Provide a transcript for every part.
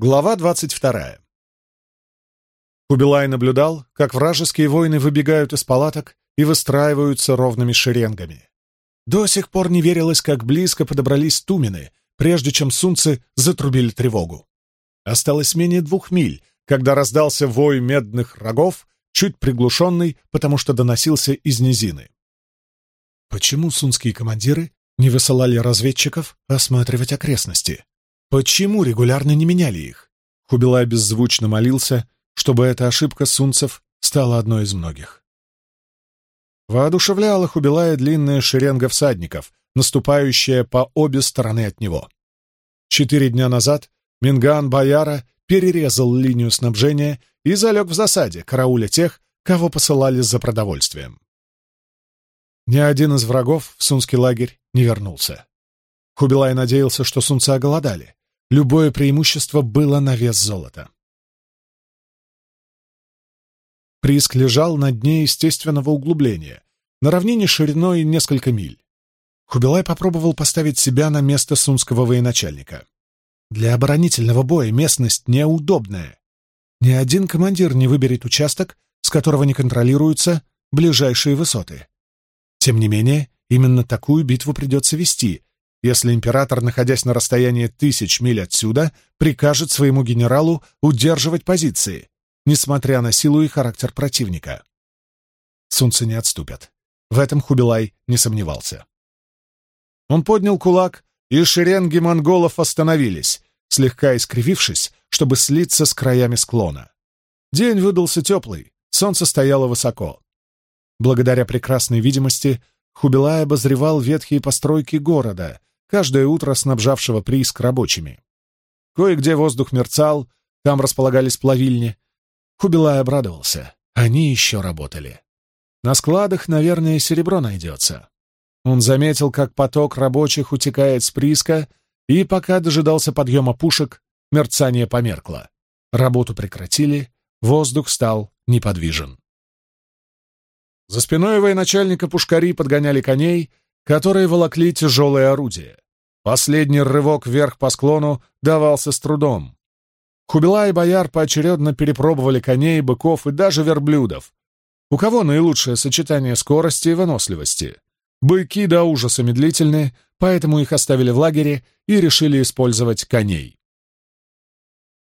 Глава двадцать вторая. Кубилай наблюдал, как вражеские воины выбегают из палаток и выстраиваются ровными шеренгами. До сих пор не верилось, как близко подобрались тумены, прежде чем сунцы затрубили тревогу. Осталось менее двух миль, когда раздался вой медных рогов, чуть приглушенный, потому что доносился из низины. Почему сунские командиры не высылали разведчиков осматривать окрестности? Почему регулярно не меняли их? Хубилай беззвучно молился, чтобы эта ошибка сунцев стала одной из многих. Воодушевляла Хубилая длинная шеренга всадников, наступающая по обе стороны от него. Четыре дня назад Минган Бояра перерезал линию снабжения и залег в засаде, карауля тех, кого посылали за продовольствием. Ни один из врагов в сунский лагерь не вернулся. Хубилай надеялся, что сунцы оголодали. Любое преимущество было на вес золота. Приск лежал на дне естественного углубления, на равнине шириной несколько миль. Хубилай попробовал поставить себя на место сунского военачальника. Для оборонительного боя местность неудобная. Ни один командир не выберет участок, с которого не контролируются ближайшие высоты. Тем не менее, именно такую битву придется вести, если император, находясь на расстоянии тысяч миль отсюда, прикажет своему генералу удерживать позиции, несмотря на силу и характер противника. Сунцы не отступят. В этом Хубилай не сомневался. Он поднял кулак, и шеренги монголов остановились, слегка искривившись, чтобы слиться с краями склона. День выдался теплый, солнце стояло высоко. Благодаря прекрасной видимости Хубилай обозревал ветхие постройки города, каждое утро снабжавшего прииск рабочими. Кое-где воздух мерцал, там располагались плавильни. Хубилай обрадовался. Они еще работали. На складах, наверное, серебро найдется. Он заметил, как поток рабочих утекает с прииска, и пока дожидался подъема пушек, мерцание померкло. Работу прекратили, воздух стал неподвижен. За спиной военачальника пушкари подгоняли коней, которые волокли тяжелые орудия. Последний рывок вверх по склону давался с трудом. Хубила и бояр поочередно перепробовали коней, быков и даже верблюдов. У кого наилучшее сочетание скорости и выносливости? Быки до ужаса медлительные, поэтому их оставили в лагере и решили использовать коней.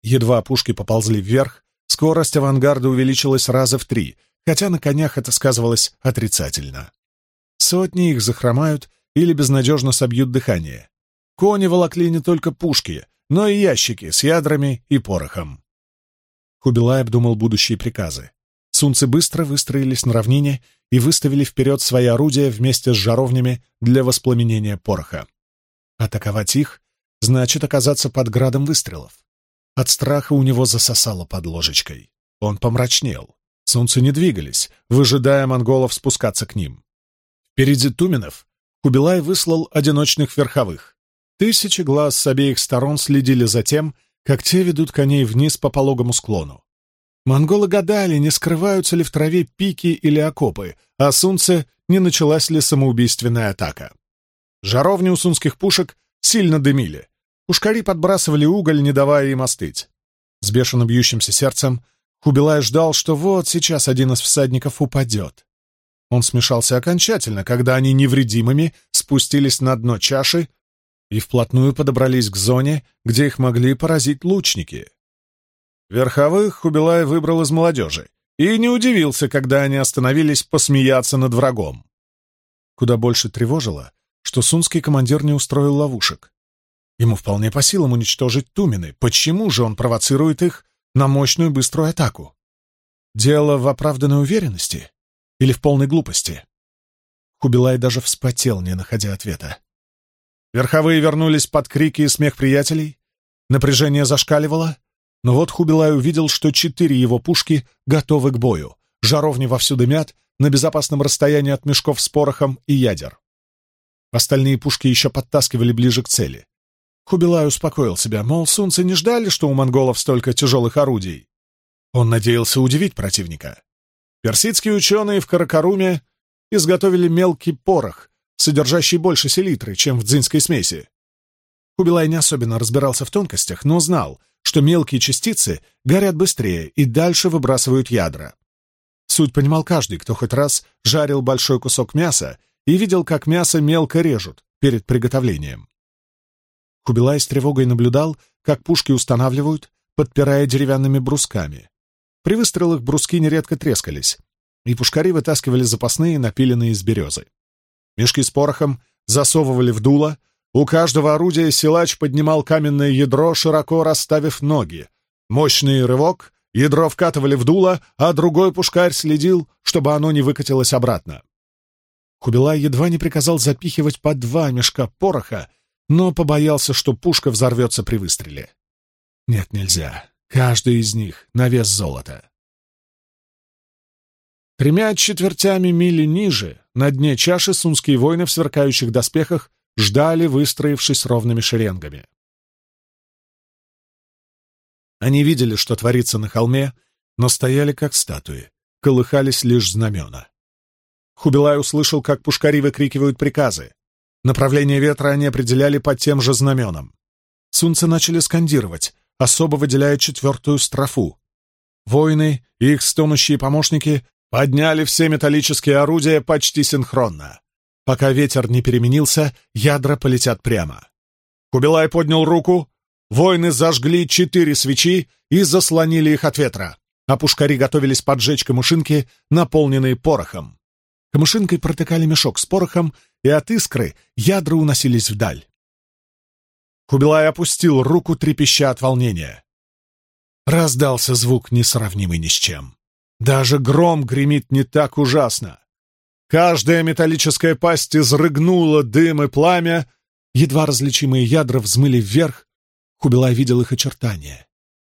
Едва пушки поползли вверх, скорость авангарда увеличилась раза в три, хотя на конях это сказывалось отрицательно. Сотни их захромают или безнадежно собьют дыхание. Кони волокли не только пушки, но и ящики с ядрами и порохом. Хубилай обдумал будущие приказы. Сунцы быстро выстроились на равнине и выставили вперед свои орудия вместе с жаровнями для воспламенения пороха. Атаковать их значит оказаться под градом выстрелов. От страха у него засосало под ложечкой. Он помрачнел. Сунцы не двигались, выжидая монголов спускаться к ним. Впереди Туменов Кубилай выслал одиночных верховых. Тысячи глаз с обеих сторон следили за тем, как те ведут коней вниз по пологому склону. Монголы гадали, не скрываются ли в траве пики или окопы, а сунце не началась ли самоубийственная атака. Жаровни у сунских пушек сильно дымили. Пушкари подбрасывали уголь, не давая им остыть. С бешено бьющимся сердцем Хубилай ждал, что вот сейчас один из всадников упадет. Он смешался окончательно, когда они невредимыми спустились на дно чаши и вплотную подобрались к зоне, где их могли поразить лучники. Верховых Хубилай выбрал из молодежи и не удивился, когда они остановились посмеяться над врагом. Куда больше тревожило, что сунский командир не устроил ловушек. Ему вполне по силам уничтожить Тумины. Почему же он провоцирует их на мощную быструю атаку? Дело в оправданной уверенности? Или в полной глупости? Хубилай даже вспотел, не находя ответа. Верховые вернулись под крики и смех приятелей. Напряжение зашкаливало. Но вот Хубилай увидел, что четыре его пушки готовы к бою. Жаровни вовсю дымят, на безопасном расстоянии от мешков с порохом и ядер. Остальные пушки еще подтаскивали ближе к цели. Хубилай успокоил себя, мол, сунцы не ждали, что у монголов столько тяжелых орудий. Он надеялся удивить противника. Персидские ученые в Каракаруме изготовили мелкий порох, содержащий больше селитры, чем в дзинской смеси. Хубилай не особенно разбирался в тонкостях, но знал, что мелкие частицы горят быстрее и дальше выбрасывают ядра. Суть понимал каждый, кто хоть раз жарил большой кусок мяса и видел, как мясо мелко режут перед приготовлением. Кубилай с тревогой наблюдал, как пушки устанавливают, подпирая деревянными брусками. При выстрелах бруски нередко трескались, и пушкари вытаскивали запасные, напиленные из березы. Мешки с порохом засовывали в дуло, у каждого орудия силач поднимал каменное ядро, широко расставив ноги. Мощный рывок, ядро вкатывали в дуло, а другой пушкарь следил, чтобы оно не выкатилось обратно. Кубилай едва не приказал запихивать по два мешка пороха, но побоялся, что пушка взорвется при выстреле. Нет, нельзя. Каждый из них на вес золота. Тремя четвертями мили ниже, на дне чаши, сунские воины в сверкающих доспехах ждали, выстроившись ровными шеренгами. Они видели, что творится на холме, но стояли как статуи, колыхались лишь знамена. Хубилай услышал, как пушкари выкрикивают приказы. Направление ветра они определяли под тем же знаменом. Сунцы начали скандировать, особо выделяя четвертую строфу. Воины и их стонущие помощники подняли все металлические орудия почти синхронно. Пока ветер не переменился, ядра полетят прямо. Кубилай поднял руку, воины зажгли четыре свечи и заслонили их от ветра, а пушкари готовились поджечь камушинки, наполненные порохом. Камушинкой протыкали мешок с порохом, и от искры ядра уносились вдаль. Кубилай опустил руку, трепеща от волнения. Раздался звук, несравнимый ни с чем. Даже гром гремит не так ужасно. Каждая металлическая пасть изрыгнула дым и пламя, едва различимые ядра взмыли вверх, Кубилай видел их очертания.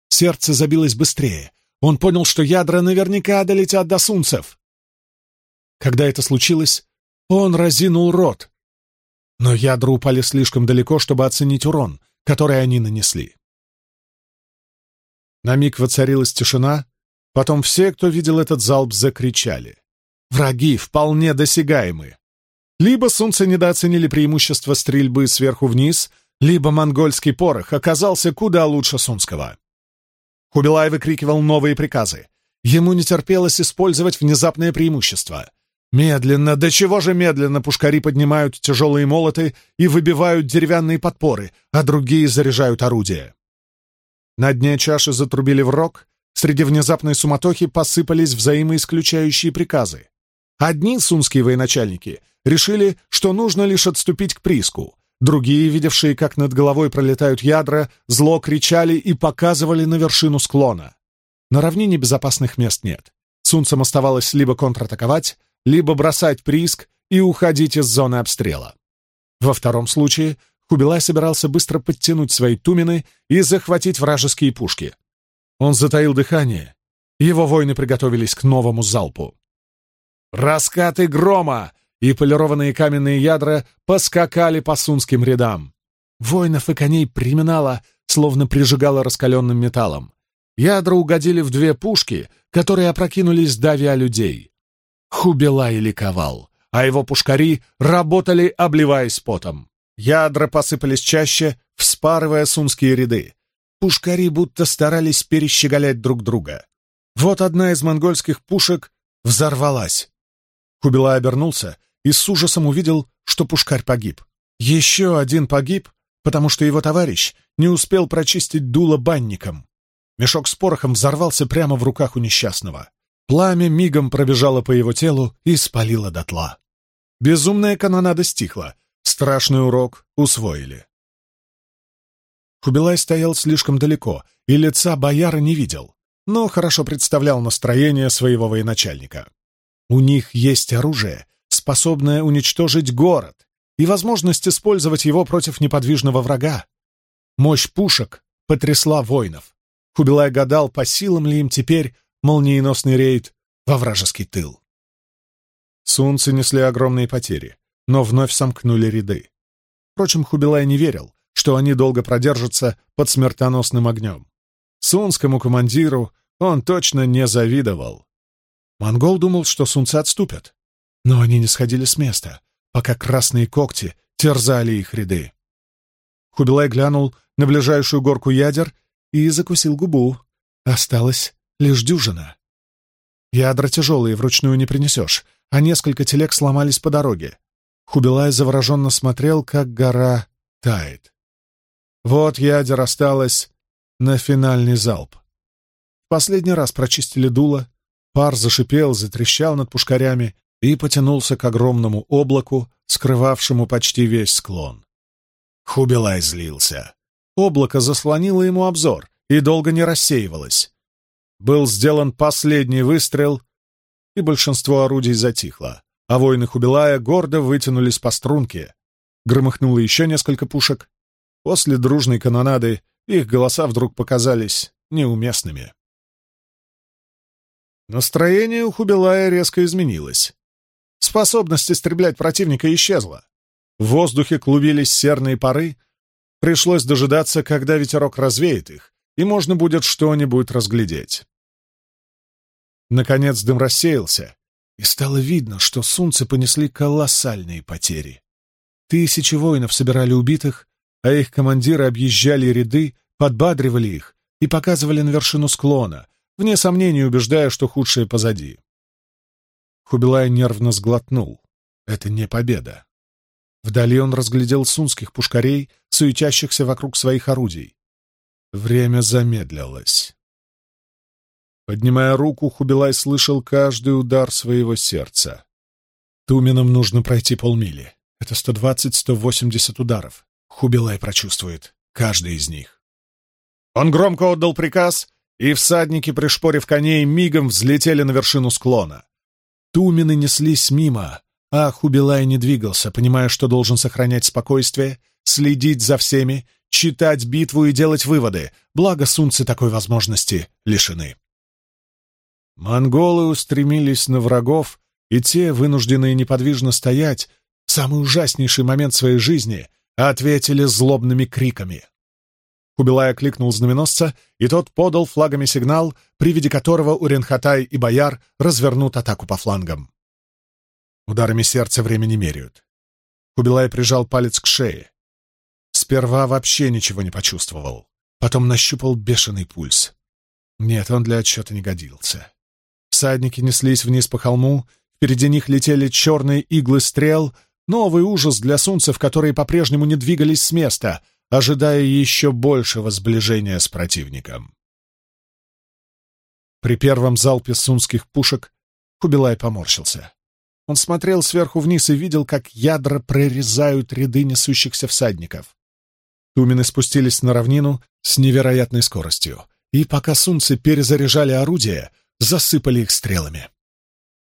Сердце забилось быстрее. Он понял, что ядра наверняка долетят до сунцев. Когда это случилось, он разинул рот. Но ядра упали слишком далеко, чтобы оценить урон, который они нанесли. На миг воцарилась тишина, потом все, кто видел этот залп, закричали. Враги вполне досягаемы. Либо сунцы недооценили преимущество стрельбы сверху вниз, либо монгольский порох оказался куда лучше сунского. Хубилай выкрикивал новые приказы. Ему не терпелось использовать внезапное преимущество. Медленно, до чего же медленно пушкари поднимают тяжелые молоты и выбивают деревянные подпоры, а другие заряжают орудия. На дне чаши затрубили в рог, среди внезапной суматохи посыпались взаимоисключающие приказы. Одни сунские военачальники решили, что нужно лишь отступить к прииску, другие, видевшие, как над головой пролетают ядра, зло кричали и показывали на вершину склона. На равнине безопасных мест нет. Сунцам оставалось либо контратаковать, либо бросать прииск и уходить из зоны обстрела. Во втором случае Хубилай собирался быстро подтянуть свои тумены и захватить вражеские пушки. Он затаил дыхание. Его воины приготовились к новому залпу. Раскаты грома и полированные каменные ядра поскакали по сунским рядам. Воинов и коней приминало, словно прижигало раскаленным металлом. Ядра угодили в две пушки, которые опрокинулись, давя людей. Хубилай ликовал, а его пушкари работали, обливаясь потом. Ядра посыпались чаще, вспарывая сунские ряды. Пушкари будто старались перещеголять друг друга. Вот одна из монгольских пушек взорвалась. Кубилай обернулся и с ужасом увидел, что пушкарь погиб. Еще один погиб, потому что его товарищ не успел прочистить дуло банником. Мешок с порохом взорвался прямо в руках у несчастного. Пламя мигом пробежало по его телу и спалило дотла. Безумная канонада стихла. Страшный урок усвоили. Кубилай стоял слишком далеко, и лица бояра не видел, но хорошо представлял настроение своего военачальника. У них есть оружие, способное уничтожить город, и возможность использовать его против неподвижного врага. Мощь пушек потрясла воинов. Хубилай гадал, по силам ли им теперь молниеносный рейд во вражеский тыл. Сунцы несли огромные потери, но вновь сомкнули ряды. Впрочем, Хубилай не верил, что они долго продержатся под смертоносным огнем. Сунскому командиру он точно не завидовал. Монгол думал, что сунцы отступят, но они не сходили с места, пока красные когти терзали их ряды. Хубилай глянул на ближайшую горку ядер и закусил губу. Осталось лишь дюжина. Ядра тяжелые, вручную не принесешь, а несколько телег сломались по дороге. Хубилай завороженно смотрел, как гора тает. Вот ядер осталось на финальный залп. Последний раз прочистили дуло, пар зашипел, затрещал над пушкарями и потянулся к огромному облаку, скрывавшему почти весь склон. Хубилай злился. Облако заслонило ему обзор и долго не рассеивалось. Был сделан последний выстрел, и большинство орудий затихло, а воины Хубилая гордо вытянулись по струнке. Громыхнуло еще несколько пушек. После дружной канонады их голоса вдруг показались неуместными. Настроение у Хубилая резко изменилось. Способность истреблять противника исчезла. В воздухе клубились серные пары. Пришлось дожидаться, когда ветерок развеет их, и можно будет что-нибудь разглядеть. Наконец дым рассеялся, и стало видно, что сунцы понесли колоссальные потери. Тысячи воинов собирали убитых, а их командиры объезжали ряды, подбадривали их и показывали на вершину склона, вне сомнений убеждая, что худшее позади. Хубилай нервно сглотнул. Это не победа. Вдали он разглядел сунских пушкарей, суетящихся вокруг своих орудий. Время замедлилось. Поднимая руку, Хубилай слышал каждый удар своего сердца. Туменам нужно пройти полмили. Это 120-180 ударов. Хубилай прочувствует каждый из них. Он громко отдал приказ, и всадники, пришпорив коней, мигом взлетели на вершину склона. Тумены неслись мимо, а Хубилай не двигался, понимая, что должен сохранять спокойствие, следить за всеми, читать битву и делать выводы, благо сунцы такой возможности лишены. Монголы устремились на врагов, и те, вынужденные неподвижно стоять, самый ужаснейший момент своей жизни, ответили злобными криками. Кубилай окликнул знаменосца, и тот подал флагами сигнал, при виде которого Уренхатай и Бояр развернут атаку по флангам. Ударами сердца время не меряют. Кубилай прижал палец к шее. Сперва вообще ничего не почувствовал. Потом нащупал бешеный пульс. Нет, он для отсчета не годился. Всадники неслись вниз по холму, впереди них летели черные иглы стрел, новый ужас для сунцев, которые по-прежнему не двигались с места, ожидая еще большего сближения с противником. При первом залпе сунских пушек Кубилай поморщился. Он смотрел сверху вниз и видел, как ядра прорезают ряды несущихся всадников. Тумены спустились на равнину с невероятной скоростью, и пока сунцы перезаряжали орудия, засыпали их стрелами.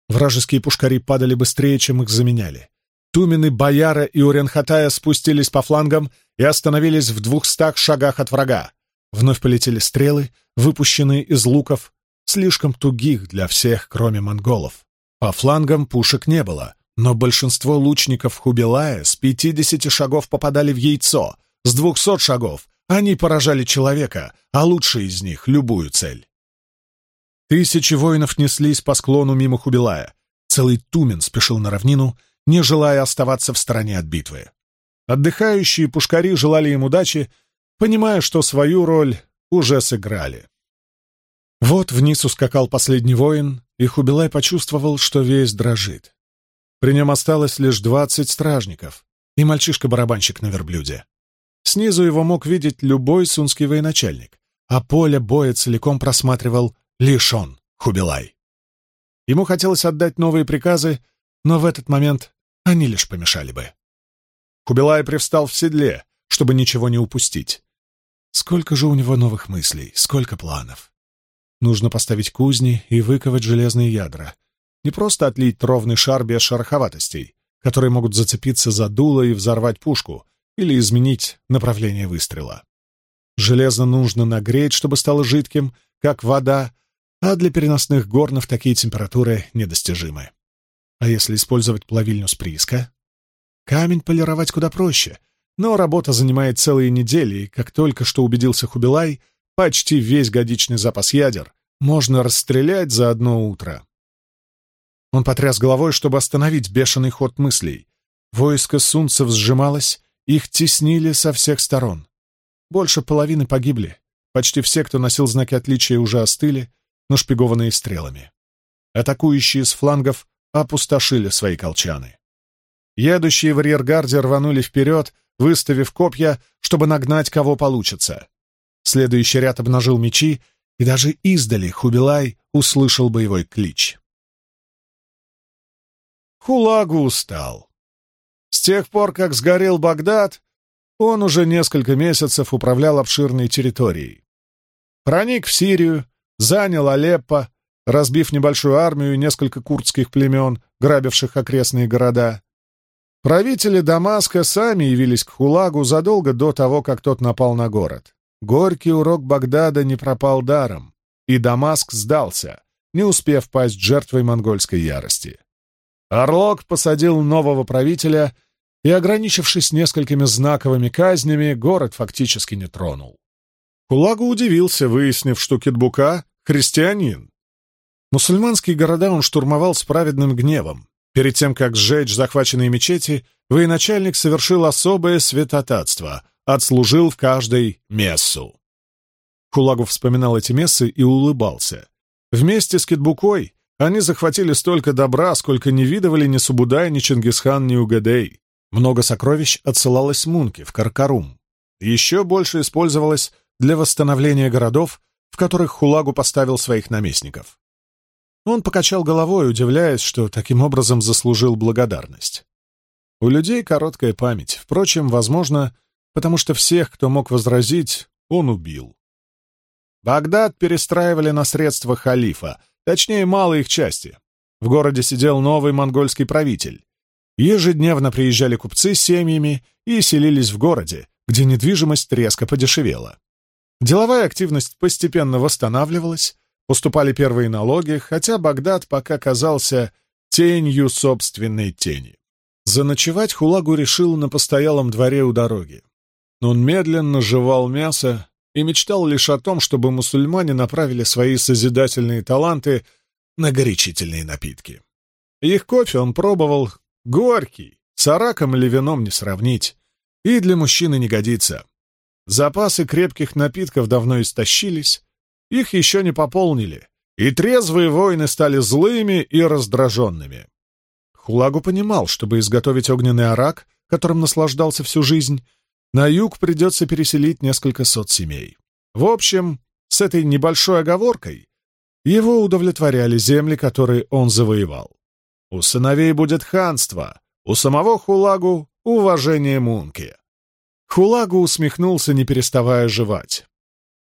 Вражеские пушкари падали быстрее, чем их заменяли. Тумены Бояра и Уренхатая спустились по флангам и остановились в двухстах шагах от врага. Вновь полетели стрелы, выпущенные из луков, слишком тугих для всех, кроме монголов. По флангам пушек не было, но большинство лучников Хубилая с пятидесяти шагов попадали в яйцо, с двухсот шагов они поражали человека, а лучшие из них — любую цель. Тысячи воинов неслись по склону мимо Хубилая. Целый Тумен спешил на равнину, не желая оставаться в стороне от битвы. Отдыхающие пушкари желали им удачи, понимая, что свою роль уже сыграли. Вот вниз ускакал последний воин, и Хубилай почувствовал, что весь дрожит. При нем осталось лишь двадцать стражников и мальчишка-барабанщик на верблюде. Снизу его мог видеть любой сунский военачальник, а поле боя целиком просматривал Лишь он, Хубилай. Ему хотелось отдать новые приказы, но в этот момент они лишь помешали бы. Хубилай привстал в седле, чтобы ничего не упустить. Сколько же у него новых мыслей, сколько планов. Нужно поставить кузни и выковать железные ядра. Не просто отлить ровный шар без шероховатостей, которые могут зацепиться за дуло и взорвать пушку или изменить направление выстрела. Железо нужно нагреть, чтобы стало жидким, как вода, а для переносных горнов такие температуры недостижимы. А если использовать плавильню с прииска? Камень полировать куда проще, но работа занимает целые недели, и, как только что убедился Хубилай, почти весь годичный запас ядер можно расстрелять за одно утро. Он потряс головой, чтобы остановить бешеный ход мыслей. Войско сунцев сжималось, их теснили со всех сторон. Больше половины погибли, Почти все, кто носил знаки отличия, уже остыли, но шпигованные стрелами. Атакующие с флангов опустошили свои колчаны. Едущие в арьергарде рванули вперед, выставив копья, чтобы нагнать кого получится. Следующий ряд обнажил мечи, и даже издали Хубилай услышал боевой клич. Хулагу устал. С тех пор, как сгорел Багдад, он уже несколько месяцев управлял обширной территорией. Проник в Сирию, занял Алеппо, разбив небольшую армию и несколько курдских племен, грабивших окрестные города. Правители Дамаска сами явились к Хулагу задолго до того, как тот напал на город. Горький урок Багдада не пропал даром, и Дамаск сдался, не успев пасть жертвой монгольской ярости. Орлок посадил нового правителя, и, ограничившись несколькими знаковыми казнями, город фактически не тронул. Хулагу удивился, выяснив, что Китбука — христианин. Мусульманские города он штурмовал с праведным гневом. Перед тем, как сжечь захваченные мечети, военачальник совершил особое святотатство, отслужил в каждой мессу. Хулагу вспоминал эти мессы и улыбался. Вместе с Китбукой они захватили столько добра, сколько не видывали ни Субудай, ни Чингисхан, ни Угадей. Много сокровищ отсылалось Мунке, в Каркарум. Еще больше использовалось для восстановления городов, в которых Хулагу поставил своих наместников. Он покачал головой, удивляясь, что таким образом заслужил благодарность. У людей короткая память, впрочем, возможно, потому что всех, кто мог возразить, он убил. Багдад перестраивали на средства халифа, точнее, малой их части. В городе сидел новый монгольский правитель. Ежедневно приезжали купцы с семьями и селились в городе, где недвижимость резко подешевела. Деловая активность постепенно восстанавливалась, поступали первые налоги, хотя Багдад пока казался тенью собственной тени. Заночевать Хулагу решил на постоялом дворе у дороги. Он медленно жевал мясо и мечтал лишь о том, чтобы мусульмане направили свои созидательные таланты на горячительные напитки. Их кофе он пробовал Горький, с араком или вином не сравнить, и для мужчины не годится. Запасы крепких напитков давно истощились, их еще не пополнили, и трезвые воины стали злыми и раздраженными. Хулагу понимал, чтобы изготовить огненный арак, которым наслаждался всю жизнь, на юг придется переселить несколько сот семей. В общем, с этой небольшой оговоркой его удовлетворяли земли, которые он завоевал. У сыновей будет ханство, у самого Хулагу — уважение Мунки. Хулагу усмехнулся, не переставая жевать.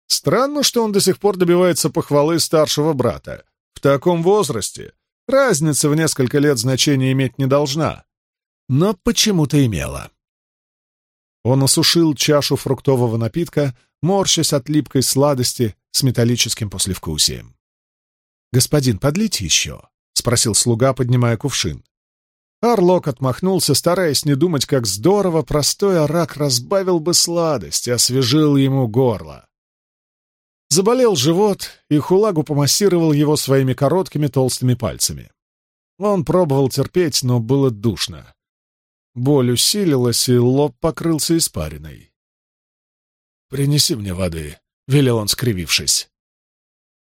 Странно, что он до сих пор добивается похвалы старшего брата. В таком возрасте разница в несколько лет значения иметь не должна. Но почему-то имела. Он осушил чашу фруктового напитка, морщась от липкой сладости с металлическим послевкусием. «Господин, подлите еще?» — спросил слуга, поднимая кувшин. Арлок отмахнулся, стараясь не думать, как здорово простой арак разбавил бы сладость и освежил ему горло. Заболел живот, и Хулагу помассировал его своими короткими толстыми пальцами. Он пробовал терпеть, но было душно. Боль усилилась, и лоб покрылся испариной. «Принеси мне воды», — велел он, скривившись.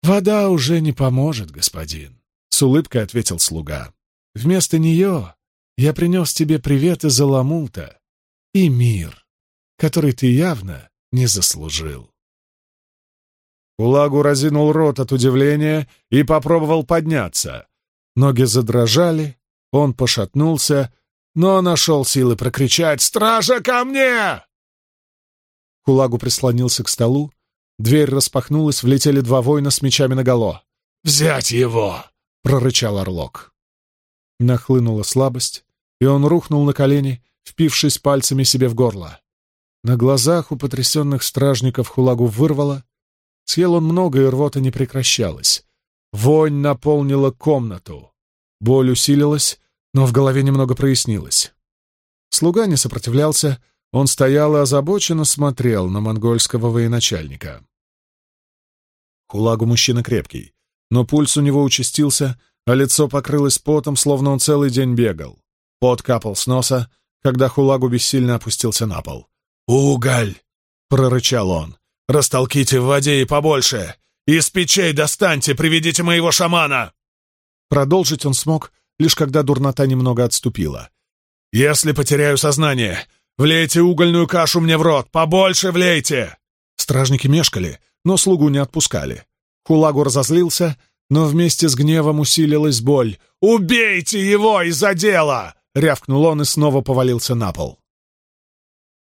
«Вода уже не поможет, господин. С улыбкой ответил слуга. «Вместо нее я принес тебе привет из Аламута и мир, который ты явно не заслужил». Кулагу разинул рот от удивления и попробовал подняться. Ноги задрожали, он пошатнулся, но нашел силы прокричать «Стража ко мне!» Кулагу прислонился к столу, дверь распахнулась, влетели два воина с мечами наголо. «Взять его!» прорычал Орлок. Нахлынула слабость, и он рухнул на колени, впившись пальцами себе в горло. На глазах у потрясенных стражников хулагу вырвало. Съел он много, и рвота не прекращалась. Вонь наполнила комнату. Боль усилилась, но в голове немного прояснилось. Слуга не сопротивлялся, он стоял и озабоченно смотрел на монгольского военачальника. Хулагу мужчина крепкий, но пульс у него участился, а лицо покрылось потом, словно он целый день бегал. Пот капал с носа, когда Хулагу бессильно опустился на пол. «Уголь!» — прорычал он. Растолките в воде и побольше! Из печей достаньте, приведите моего шамана!» Продолжить он смог, лишь когда дурнота немного отступила. «Если потеряю сознание, влейте угольную кашу мне в рот, побольше влейте!» Стражники мешкали, но слугу не отпускали. Хулагу разозлился, но вместе с гневом усилилась боль. «Убейте его из-за дела!» — рявкнул он и снова повалился на пол.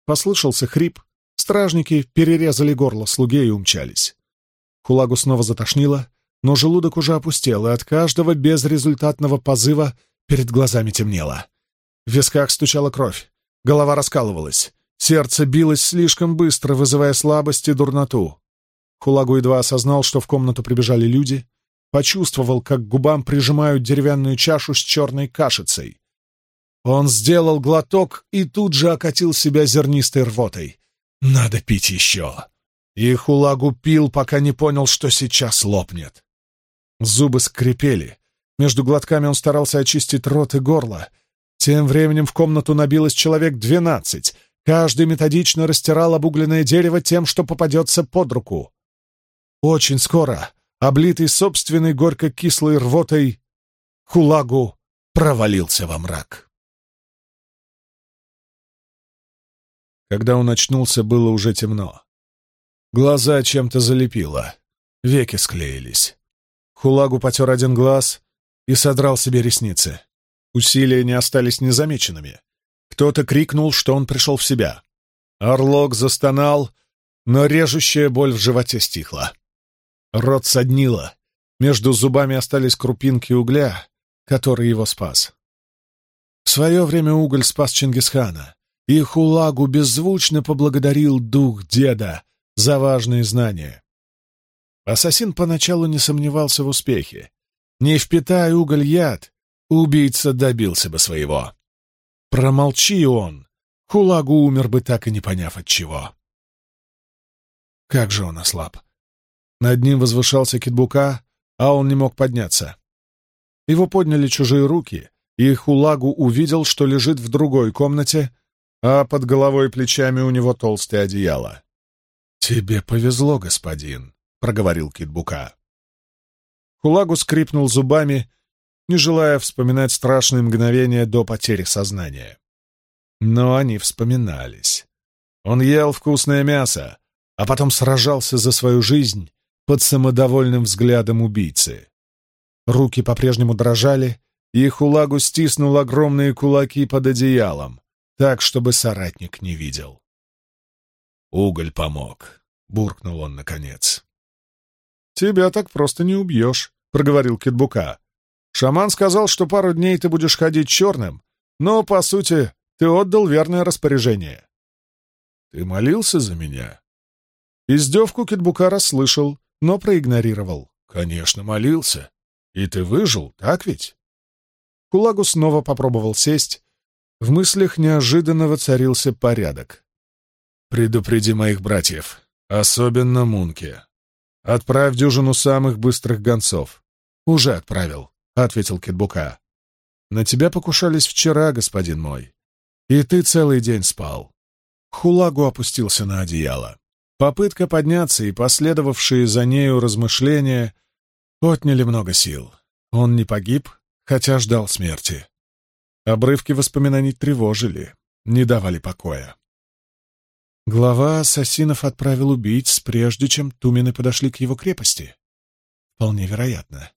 Послышался хрип. Стражники перерезали горло слуге и умчались. Хулагу снова затошнило, но желудок уже опустел, и от каждого безрезультатного позыва перед глазами темнело. В висках стучала кровь, голова раскалывалась, сердце билось слишком быстро, вызывая слабость и дурноту. Хулагу едва осознал, что в комнату прибежали люди, почувствовал, как к губам прижимают деревянную чашу с черной кашицей. Он сделал глоток и тут же окатил себя зернистой рвотой. «Надо пить еще!» И Хулагу пил, пока не понял, что сейчас лопнет. Зубы скрипели. Между глотками он старался очистить рот и горло. Тем временем в комнату набилось человек двенадцать. Каждый методично растирал обугленное дерево тем, что попадется под руку. Очень скоро, облитый собственной горько-кислой рвотой, Хулагу провалился во мрак. Когда он очнулся, было уже темно. Глаза чем-то залепило, веки склеились. Хулагу потер один глаз и содрал себе ресницы. Усилия не остались незамеченными. Кто-то крикнул, что он пришел в себя. Орлок застонал, но режущая боль в животе стихла. Рот соднило. Между зубами остались крупинки угля, который его спас. В свое время уголь спас Чингисхана, и Хулагу беззвучно поблагодарил дух деда за важные знания. Ассасин поначалу не сомневался в успехе. Не впитая уголь яд, убийца добился бы своего. Промолчи он, Хулагу умер бы, так и не поняв от чего. Как же он ослаб. Над ним возвышался Китбука, а он не мог подняться. Его подняли чужие руки, и Хулагу увидел, что лежит в другой комнате, а под головой и плечами у него толстое одеяло. «Тебе повезло, господин», — проговорил Китбука. Хулагу скрипнул зубами, не желая вспоминать страшные мгновения до потери сознания. Но они вспоминались. Он ел вкусное мясо, а потом сражался за свою жизнь под самодовольным взглядом убийцы. Руки по-прежнему дрожали, и Хулагу стиснул огромные кулаки под одеялом, так, чтобы соратник не видел. «Уголь помог», — буркнул он наконец. «Тебя так просто не убьешь», — проговорил Китбука. «Шаман сказал, что пару дней ты будешь ходить черным, но, по сути, ты отдал верное распоряжение». «Ты молился за меня?» Издевку Китбука расслышал, но проигнорировал. «Конечно, молился. И ты выжил, так ведь?» Кулагу снова попробовал сесть. В мыслях неожиданно воцарился порядок. «Предупреди моих братьев, особенно Мунке. «Отправь дюжину самых быстрых гонцов». «Уже отправил», — ответил Китбука. «На тебя покушались вчера, господин мой. И ты целый день спал». Хулагу опустился на одеяло. Попытка подняться и последовавшие за нею размышления отняли много сил. Он не погиб, хотя ждал смерти. Обрывки воспоминаний тревожили, не давали покоя. Глава ассасинов отправил убийц, прежде чем тумены подошли к его крепости. Вполне вероятно.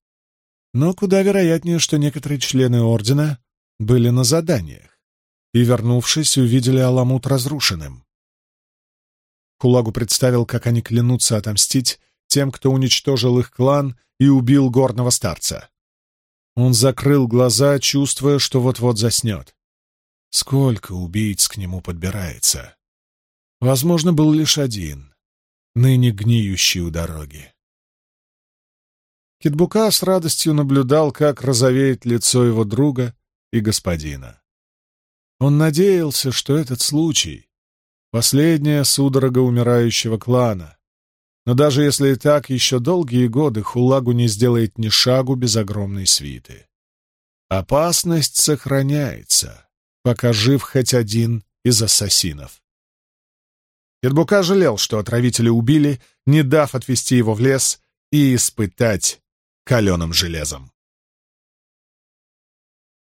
Но куда вероятнее, что некоторые члены Ордена были на заданиях и, вернувшись, увидели Аламут разрушенным. Кулагу представил, как они клянутся отомстить тем, кто уничтожил их клан и убил горного старца. Он закрыл глаза, чувствуя, что вот-вот заснет. Сколько убийц к нему подбирается? Возможно, был лишь один, ныне гниющий у дороги. Китбука с радостью наблюдал, как розовеет лицо его друга и господина. Он надеялся, что этот случай — последняя судорога умирающего клана. Но даже если и так, еще долгие годы Хулагу не сделает ни шагу без огромной свиты. Опасность сохраняется, пока жив хоть один из ассасинов. Кетбука жалел, что отравителя убили, не дав отвезти его в лес и испытать каленым железом.